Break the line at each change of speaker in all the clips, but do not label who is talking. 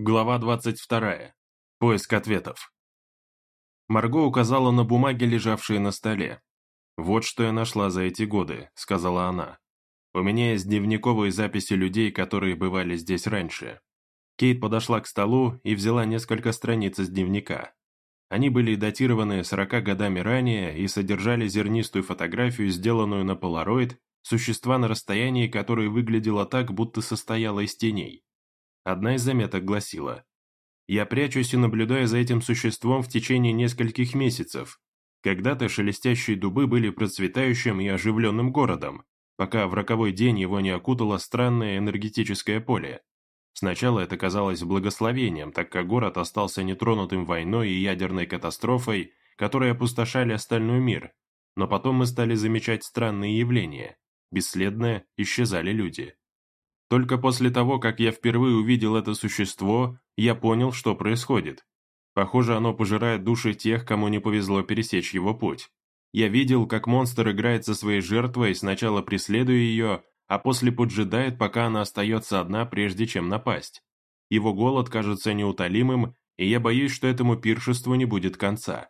Глава 22. Поиск ответов. Марго указала на бумаги, лежавшие на столе. «Вот что я нашла за эти годы», — сказала она. «У меня есть дневниковые записи людей, которые бывали здесь раньше». Кейт подошла к столу и взяла несколько страниц из дневника. Они были датированы 40 годами ранее и содержали зернистую фотографию, сделанную на полароид, существа на расстоянии, которое выглядело так, будто состояло из теней. Одна из заметок гласила «Я прячусь и наблюдаю за этим существом в течение нескольких месяцев. Когда-то шелестящие дубы были процветающим и оживленным городом, пока в роковой день его не окутало странное энергетическое поле. Сначала это казалось благословением, так как город остался нетронутым войной и ядерной катастрофой, которые опустошали остальной мир, но потом мы стали замечать странные явления. Бесследно исчезали люди. Только после того, как я впервые увидел это существо, я понял, что происходит. Похоже, оно пожирает души тех, кому не повезло пересечь его путь. Я видел, как монстр играет со своей жертвой, сначала преследуя ее, а после поджидает, пока она остается одна, прежде чем напасть. Его голод кажется неутолимым, и я боюсь, что этому пиршеству не будет конца.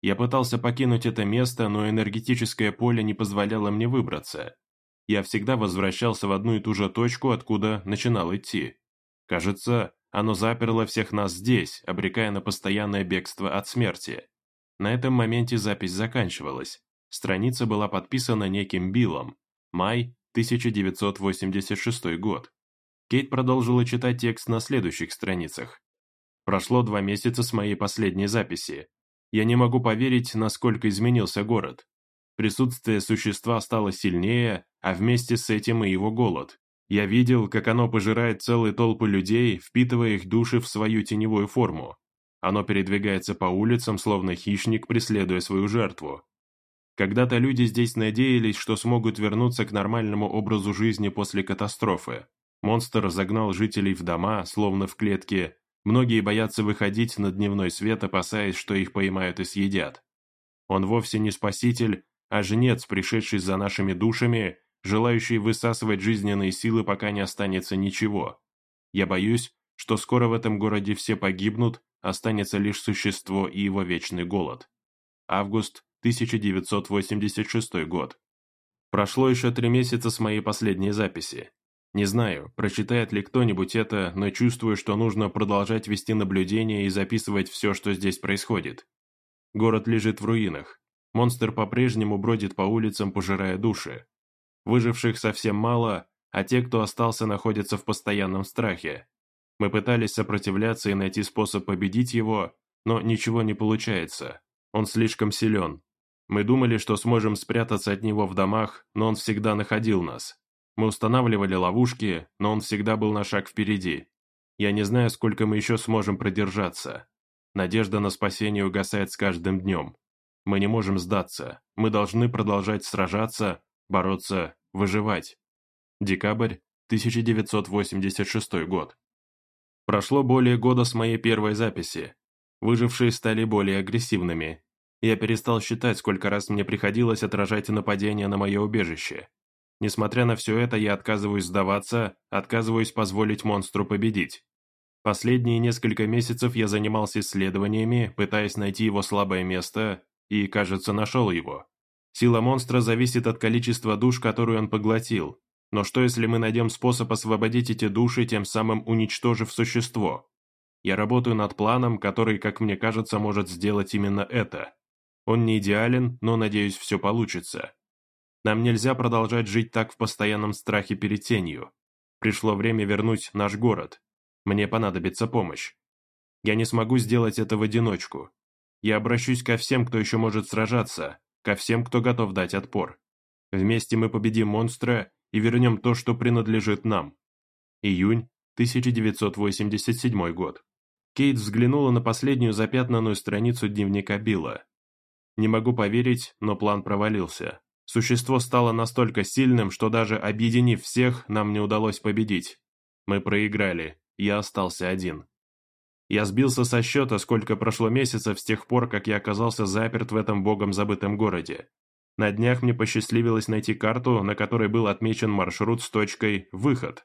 Я пытался покинуть это место, но энергетическое поле не позволяло мне выбраться я всегда возвращался в одну и ту же точку, откуда начинал идти. Кажется, оно заперло всех нас здесь, обрекая на постоянное бегство от смерти. На этом моменте запись заканчивалась. Страница была подписана неким Биллом. Май 1986 год. Кейт продолжила читать текст на следующих страницах. Прошло два месяца с моей последней записи. Я не могу поверить, насколько изменился город. Присутствие существа стало сильнее, а вместе с этим и его голод. Я видел, как оно пожирает целые толпы людей, впитывая их души в свою теневую форму. Оно передвигается по улицам, словно хищник, преследуя свою жертву. Когда-то люди здесь надеялись, что смогут вернуться к нормальному образу жизни после катастрофы. Монстр загнал жителей в дома, словно в клетке. Многие боятся выходить на дневной свет, опасаясь, что их поймают и съедят. Он вовсе не спаситель, а жнец, пришедший за нашими душами, желающий высасывать жизненные силы, пока не останется ничего. Я боюсь, что скоро в этом городе все погибнут, останется лишь существо и его вечный голод. Август 1986 год. Прошло еще три месяца с моей последней записи. Не знаю, прочитает ли кто-нибудь это, но чувствую, что нужно продолжать вести наблюдения и записывать все, что здесь происходит. Город лежит в руинах. Монстр по-прежнему бродит по улицам, пожирая души. Выживших совсем мало, а те, кто остался, находятся в постоянном страхе. Мы пытались сопротивляться и найти способ победить его, но ничего не получается. Он слишком силен. Мы думали, что сможем спрятаться от него в домах, но он всегда находил нас. Мы устанавливали ловушки, но он всегда был на шаг впереди. Я не знаю, сколько мы еще сможем продержаться. Надежда на спасение угасает с каждым днем. Мы не можем сдаться. Мы должны продолжать сражаться, бороться, выживать. Декабрь 1986 год. Прошло более года с моей первой записи. Выжившие стали более агрессивными. Я перестал считать, сколько раз мне приходилось отражать нападения на мое убежище. Несмотря на все это, я отказываюсь сдаваться, отказываюсь позволить монстру победить. Последние несколько месяцев я занимался исследованиями, пытаясь найти его слабое место и, кажется, нашел его. Сила монстра зависит от количества душ, которые он поглотил. Но что если мы найдем способ освободить эти души, тем самым уничтожив существо? Я работаю над планом, который, как мне кажется, может сделать именно это. Он не идеален, но, надеюсь, все получится. Нам нельзя продолжать жить так в постоянном страхе перед тенью. Пришло время вернуть наш город. Мне понадобится помощь. Я не смогу сделать это в одиночку. Я обращусь ко всем, кто еще может сражаться, ко всем, кто готов дать отпор. Вместе мы победим монстра и вернем то, что принадлежит нам. Июнь 1987 год. Кейт взглянула на последнюю запятнанную страницу дневника Билла. Не могу поверить, но план провалился. Существо стало настолько сильным, что даже объединив всех, нам не удалось победить. Мы проиграли, я остался один. Я сбился со счета, сколько прошло месяцев с тех пор, как я оказался заперт в этом богом забытом городе. На днях мне посчастливилось найти карту, на которой был отмечен маршрут с точкой «Выход».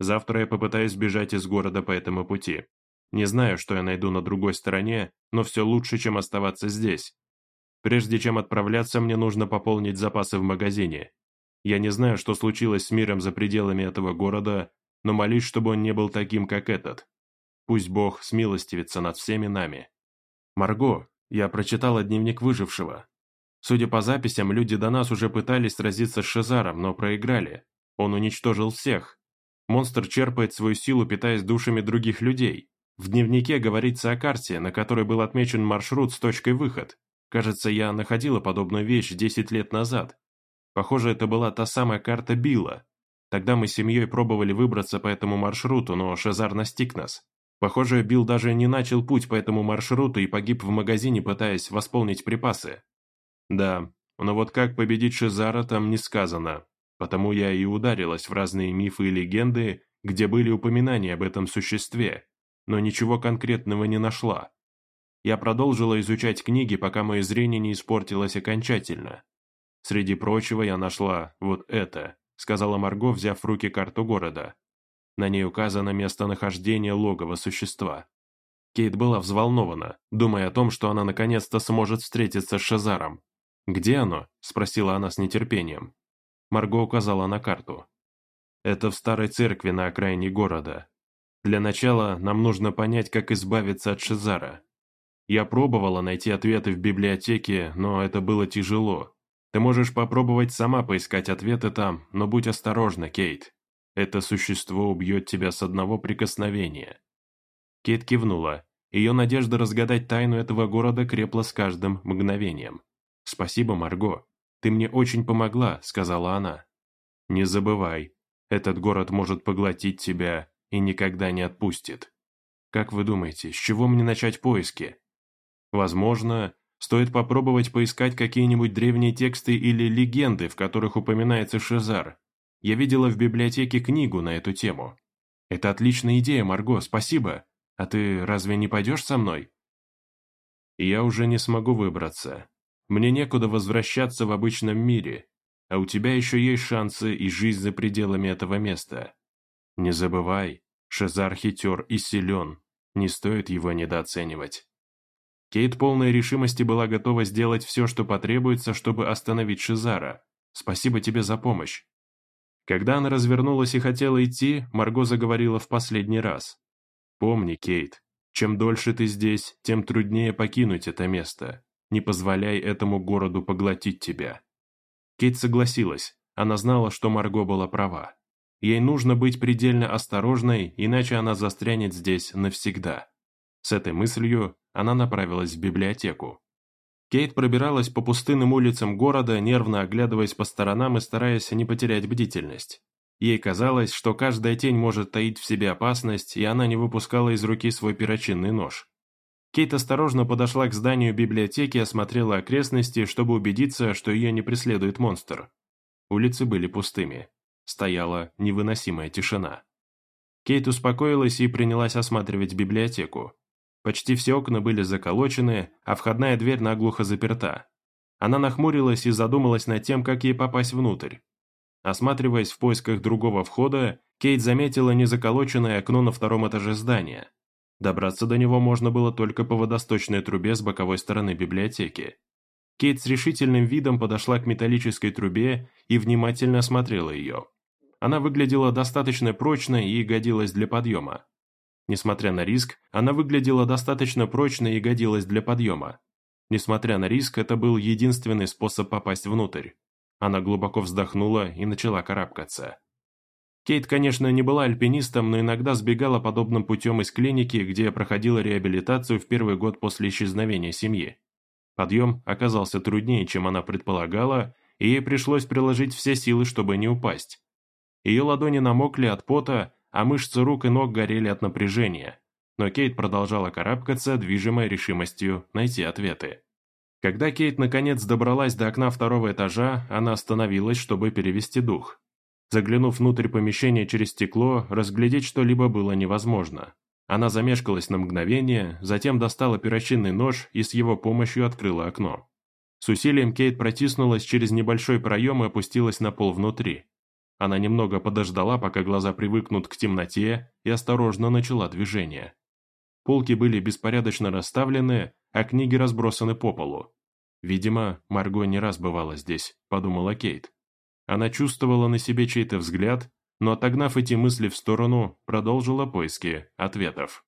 Завтра я попытаюсь бежать из города по этому пути. Не знаю, что я найду на другой стороне, но все лучше, чем оставаться здесь. Прежде чем отправляться, мне нужно пополнить запасы в магазине. Я не знаю, что случилось с миром за пределами этого города, но молюсь, чтобы он не был таким, как этот. Пусть Бог смилостивится над всеми нами. Марго, я прочитала дневник выжившего. Судя по записям, люди до нас уже пытались сразиться с Шезаром, но проиграли. Он уничтожил всех. Монстр черпает свою силу, питаясь душами других людей. В дневнике говорится о карте, на которой был отмечен маршрут с точкой выход. Кажется, я находила подобную вещь 10 лет назад. Похоже, это была та самая карта Билла. Тогда мы с семьей пробовали выбраться по этому маршруту, но Шезар настиг нас. Похоже, Билл даже не начал путь по этому маршруту и погиб в магазине, пытаясь восполнить припасы. Да, но вот как победить Шезара там не сказано. Потому я и ударилась в разные мифы и легенды, где были упоминания об этом существе, но ничего конкретного не нашла. Я продолжила изучать книги, пока мое зрение не испортилось окончательно. Среди прочего я нашла вот это, сказала Марго, взяв в руки карту города. На ней указано местонахождение логова существа. Кейт была взволнована, думая о том, что она наконец-то сможет встретиться с Шазаром. «Где оно?» – спросила она с нетерпением. Марго указала на карту. «Это в старой церкви на окраине города. Для начала нам нужно понять, как избавиться от Шизара. Я пробовала найти ответы в библиотеке, но это было тяжело. Ты можешь попробовать сама поискать ответы там, но будь осторожна, Кейт. Это существо убьет тебя с одного прикосновения». Кейт кивнула. Ее надежда разгадать тайну этого города крепла с каждым мгновением. «Спасибо, Марго. Ты мне очень помогла», — сказала она. «Не забывай, этот город может поглотить тебя и никогда не отпустит. Как вы думаете, с чего мне начать поиски?» Возможно, стоит попробовать поискать какие-нибудь древние тексты или легенды, в которых упоминается Шезар. Я видела в библиотеке книгу на эту тему. Это отличная идея, Марго, спасибо. А ты разве не пойдешь со мной? Я уже не смогу выбраться. Мне некуда возвращаться в обычном мире, а у тебя еще есть шансы и жизнь за пределами этого места. Не забывай, Шезар хитер и силен, не стоит его недооценивать. Кейт полной решимости была готова сделать все, что потребуется, чтобы остановить Шизара. Спасибо тебе за помощь. Когда она развернулась и хотела идти, Марго заговорила в последний раз. «Помни, Кейт, чем дольше ты здесь, тем труднее покинуть это место. Не позволяй этому городу поглотить тебя». Кейт согласилась. Она знала, что Марго была права. Ей нужно быть предельно осторожной, иначе она застрянет здесь навсегда. С этой мыслью она направилась в библиотеку. Кейт пробиралась по пустынным улицам города, нервно оглядываясь по сторонам и стараясь не потерять бдительность. Ей казалось, что каждая тень может таить в себе опасность, и она не выпускала из руки свой перочинный нож. Кейт осторожно подошла к зданию библиотеки и осмотрела окрестности, чтобы убедиться, что ее не преследует монстр. Улицы были пустыми. Стояла невыносимая тишина. Кейт успокоилась и принялась осматривать библиотеку. Почти все окна были заколочены, а входная дверь наглухо заперта. Она нахмурилась и задумалась над тем, как ей попасть внутрь. Осматриваясь в поисках другого входа, Кейт заметила незаколоченное окно на втором этаже здания. Добраться до него можно было только по водосточной трубе с боковой стороны библиотеки. Кейт с решительным видом подошла к металлической трубе и внимательно осмотрела ее. Она выглядела достаточно прочной и годилась для подъема. Несмотря на риск, она выглядела достаточно прочной и годилась для подъема. Несмотря на риск, это был единственный способ попасть внутрь. Она глубоко вздохнула и начала карабкаться. Кейт, конечно, не была альпинистом, но иногда сбегала подобным путем из клиники, где проходила реабилитацию в первый год после исчезновения семьи. Подъем оказался труднее, чем она предполагала, и ей пришлось приложить все силы, чтобы не упасть. Ее ладони намокли от пота, а мышцы рук и ног горели от напряжения. Но Кейт продолжала карабкаться, движимая решимостью найти ответы. Когда Кейт наконец добралась до окна второго этажа, она остановилась, чтобы перевести дух. Заглянув внутрь помещения через стекло, разглядеть что-либо было невозможно. Она замешкалась на мгновение, затем достала перочинный нож и с его помощью открыла окно. С усилием Кейт протиснулась через небольшой проем и опустилась на пол внутри. Она немного подождала, пока глаза привыкнут к темноте, и осторожно начала движение. Полки были беспорядочно расставлены, а книги разбросаны по полу. «Видимо, Марго не раз бывала здесь», – подумала Кейт. Она чувствовала на себе чей-то взгляд, но отогнав эти мысли в сторону, продолжила поиски ответов.